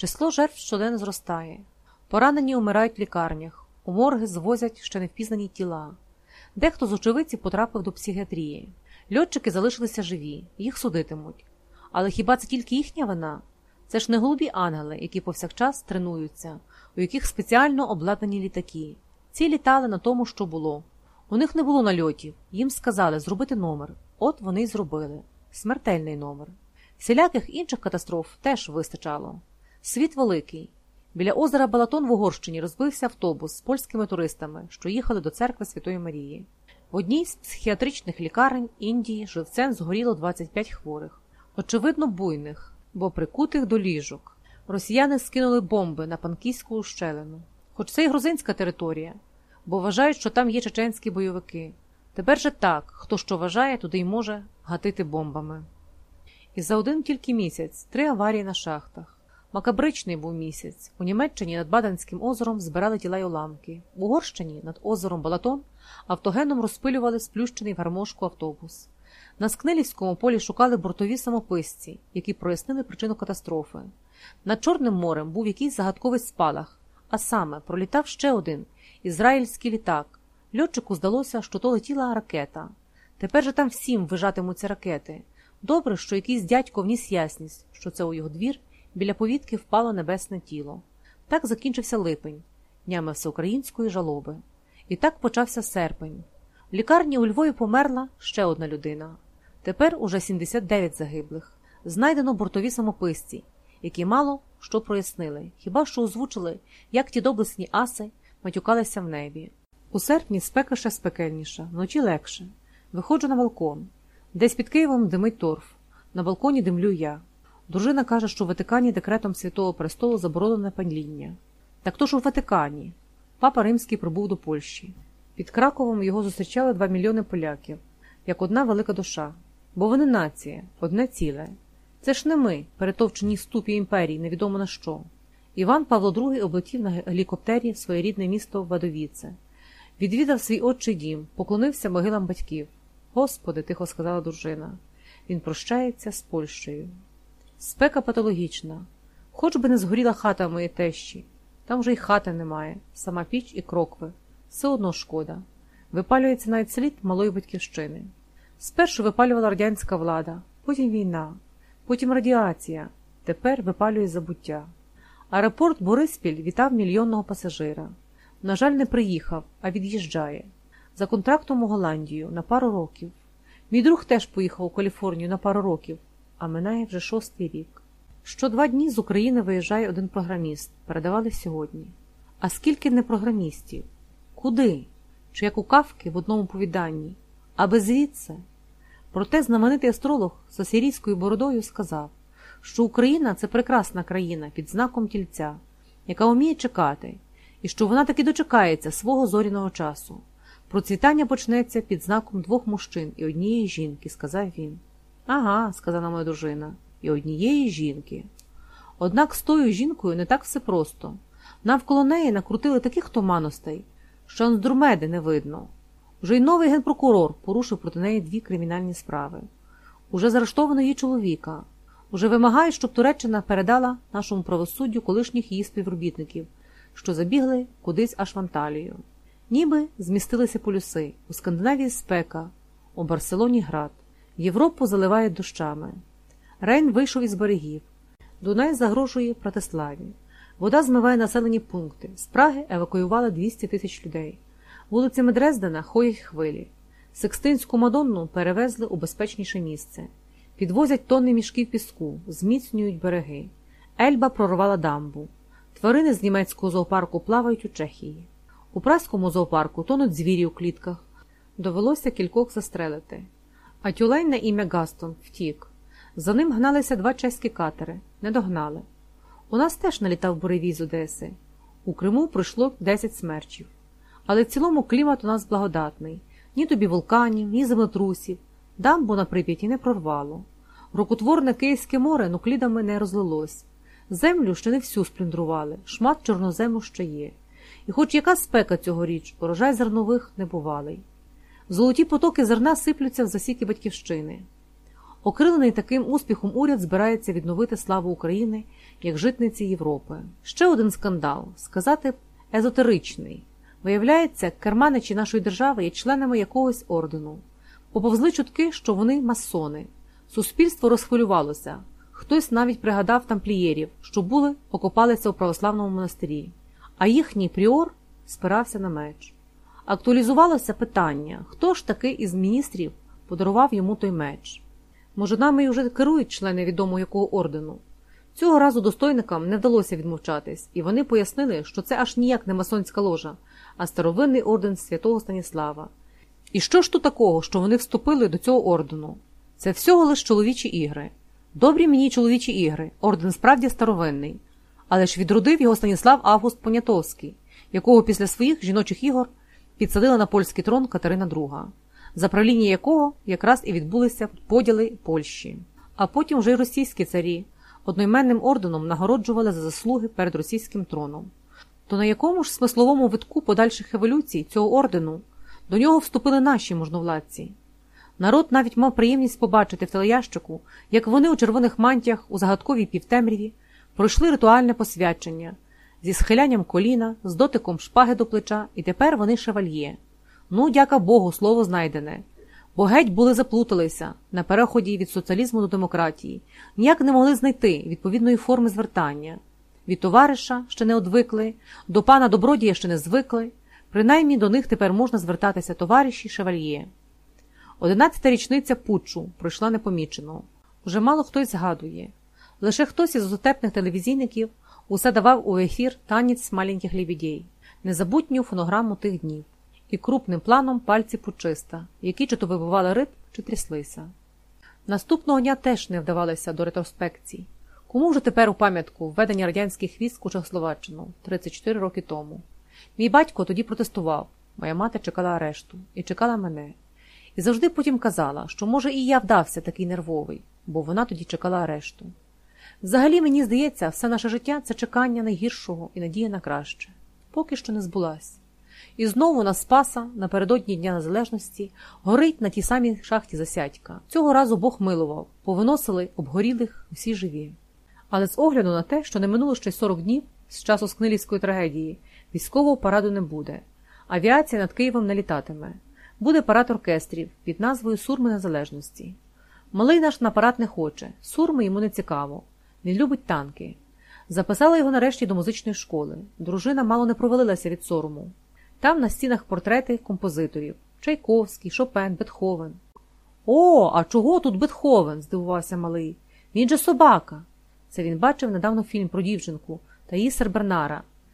Число жертв щоденно зростає. Поранені умирають в лікарнях, у морги звозять ще невпізнані тіла. Дехто з очевидців потрапив до психіатрії. Льотчики залишилися живі, їх судитимуть. Але хіба це тільки їхня вина? Це ж не голубі ангели, які повсякчас тренуються, у яких спеціально обладнані літаки. Ці літали на тому, що було. У них не було нальотів, їм сказали зробити номер. От вони й зробили смертельний номер. Всіляких інших катастроф теж вистачало. Світ великий. Біля озера Балатон в Угорщині розбився автобус з польськими туристами, що їхали до церкви Святої Марії. В одній з психіатричних лікарень Індії живцем згоріло 25 хворих, очевидно, буйних, бо прикутих до ліжок. Росіяни скинули бомби на панкійську ущелину. Хоч це й грузинська територія, бо вважають, що там є чеченські бойовики. Тепер же так, хто що вважає, туди й може гатити бомбами. І за один тільки місяць три аварії на шахтах. Макабричний був місяць. У Німеччині над Баденським озером збирали тіла й уламки. В Угорщині над озером Балатон автогеном розпилювали сплющений гармошку автобус. На Скнилівському полі шукали бортові самописці, які прояснили причину катастрофи. Над Чорним морем був якийсь загадковий спалах, а саме пролітав ще один ізраїльський літак. Льотчику здалося, що то летіла ракета. Тепер же там всім вижатимуться ракети. Добре, що якийсь дядько вніс ясність, що це у його двір біля повітки впало небесне тіло. Так закінчився липень, днями всеукраїнської жалоби. І так почався серпень. В лікарні у Львові померла ще одна людина. Тепер уже 79 загиблих. Знайдено бортові самописці, які мало що прояснили, хіба що озвучили, як ті доблесні аси матюкалися в небі. У серпні спека ще спекельніша, вночі легше. Виходжу на балкон. Десь під Києвом димить торф. На балконі димлю я. Дружина каже, що в Ватикані декретом Святого Престолу заборонене панління. Так то ж у Ватикані. Папа Римський прибув до Польщі. Під Краковом його зустрічали два мільйони поляків, як одна велика душа. Бо вони нація, одне ціле. Це ж не ми, перетовчені ступі імперії, невідомо на що. Іван Павло II облетів на гелікоптері своє рідне місто Вадовіце, відвідав свій отчий дім, поклонився могилам батьків. Господи, тихо сказала дружина. Він прощається з Польщею. Спека патологічна. Хоч би не згоріла хата моєї тещі. Там вже й хати немає, сама піч і крокви. Все одно шкода. Випалюється навіть слід малої батьківщини. Спершу випалювала радянська влада, потім війна, потім радіація, тепер випалює забуття. Аеропорт Бориспіль вітав мільйонного пасажира. На жаль, не приїхав, а від'їжджає. За контрактом у Голландію на пару років. Мій друг теж поїхав у Каліфорнію на пару років, а минає вже шостий рік. Що два дні з України виїжджає один програміст, передавали сьогодні. А скільки не програмістів? Куди? Чи як у кавки в одному повіданні? Аби звідси? Проте знаменитий астролог з асирійською бородою сказав, що Україна це прекрасна країна під знаком тільця, яка вміє чекати, і що вона таки дочекається свого зоряного часу. Процвітання почнеться під знаком двох мужчин і однієї жінки, сказав він. Ага, сказала моя дружина, і однієї жінки. Однак з тою жінкою не так все просто. Навколо неї накрутили таких туманностей, що Андромеди не видно. Уже й новий генпрокурор порушив проти неї дві кримінальні справи. Уже заарештовано її чоловіка. Уже вимагає, щоб Туреччина передала нашому правосуддю колишніх її співробітників, що забігли кудись аж в Анталію. Ніби змістилися полюси у Скандинавії спека, у Барселоні град, Європу заливає дощами. Рейн вийшов із берегів. Дунай загрожує Братиславі. Вода змиває населені пункти. З Праги евакуювали 200 тисяч людей. Вулицями Дрездена ходять хвилі. Секстинську Мадонну перевезли у безпечніше місце. Підвозять тонни мішків піску, зміцнюють береги. Ельба прорвала дамбу. Тварини з німецького зоопарку плавають у Чехії. У праському зоопарку тонуть звірі у клітках. Довелося кількох застрелити. А тюлень на ім'я Гастон втік. За ним гналися два чеські катери, не догнали. У нас теж налітав буревій з Одеси. У Криму пройшло 10 смерчів. Але в цілому клімат у нас благодатний ні тобі вулканів, ні землетрусів. Дамбу на прип'яті не прорвало. Рукотворне Київське море нуклідами не розлилось. Землю ще не всю сплюндрували, шмат чорнозему ще є. І хоч яка спека цьогоріч, урожай зернових небувалий. Золоті потоки зерна сиплються в засіки батьківщини. Окрилений таким успіхом уряд збирається відновити славу України як житниці Європи. Ще один скандал сказати езотеричний. Виявляється, керманичі нашої держави є членами якогось ордену. Поповзли чутки, що вони масони. Суспільство розхвилювалося. Хтось навіть пригадав тамплієрів, що були, окопалися у православному монастирі, а їхній пріор спирався на меч. Актуалізувалося питання, хто ж таки із міністрів подарував йому той меч. Може, нами й уже керують члени відомо якого ордену. Цього разу достойникам не вдалося відмовчатись, і вони пояснили, що це аж ніяк не масонська ложа, а старовинний орден святого Станіслава. І що ж тут такого, що вони вступили до цього ордену? Це всього лиш чоловічі ігри. Добрі мені чоловічі ігри, орден справді старовинний, але ж відродив його Станіслав Август Понятовський, якого після своїх жіночих ігор підсадила на польський трон Катерина II, за правління якого якраз і відбулися поділи Польщі. А потім вже й російські царі одноіменним орденом нагороджували за заслуги перед російським троном. То на якому ж смисловому витку подальших еволюцій цього ордену до нього вступили наші можновладці? Народ навіть мав приємність побачити в телеящику, як вони у червоних мантіях у загадковій півтемряві пройшли ритуальне посвячення зі схилянням коліна, з дотиком шпаги до плеча, і тепер вони шевальє. Ну, дяка Богу, слово знайдене. Бо геть були заплуталися на переході від соціалізму до демократії, ніяк не могли знайти відповідної форми звертання. Від товариша ще не одвикли, до пана добродія ще не звикли, принаймні до них тепер можна звертатися товариші шевальє. Одинадцята річниця путчу пройшла непомічено. Уже мало хтось згадує. Лише хтось із дотепних телевізійників усе давав у ефір танець маленьких лебідей, незабутню фонограму тих днів, і крупним планом пальці пучиста, які чи то вибивали риб, чи тряслися. Наступного дня теж не вдавалися до ретроспекцій. Кому вже тепер у пам'ятку введення радянських військ у Чехословаччину 34 роки тому? Мій батько тоді протестував, моя мати чекала арешту і чекала мене. І завжди потім казала, що, може, і я вдався такий нервовий, бо вона тоді чекала арешту. Взагалі, мені здається, все наше життя це чекання найгіршого і надія на краще. Поки що не збулась. І знову на Спаса, напередодні Дня Незалежності, горить на тій самій шахті засядька. Цього разу Бог милував, повиносили обгорілих усі живі. Але з огляду на те, що не минуло ще й 40 днів з часу Скнилівської трагедії, військового параду не буде. Авіація над Києвом не літатиме. Буде парад оркестрів під назвою Сурми Незалежності. Малий наш на парад не хоче, сурми йому не цікаво. Він любить танки. Записала його нарешті до музичної школи. Дружина мало не провалилася від сорому. Там на стінах портрети композиторів Чайковський, Шопен, Бетховен. О, а чого тут Бетховен? здивувався малий. Він же собака. Це він бачив недавно фільм про дівчинку та її сербернара,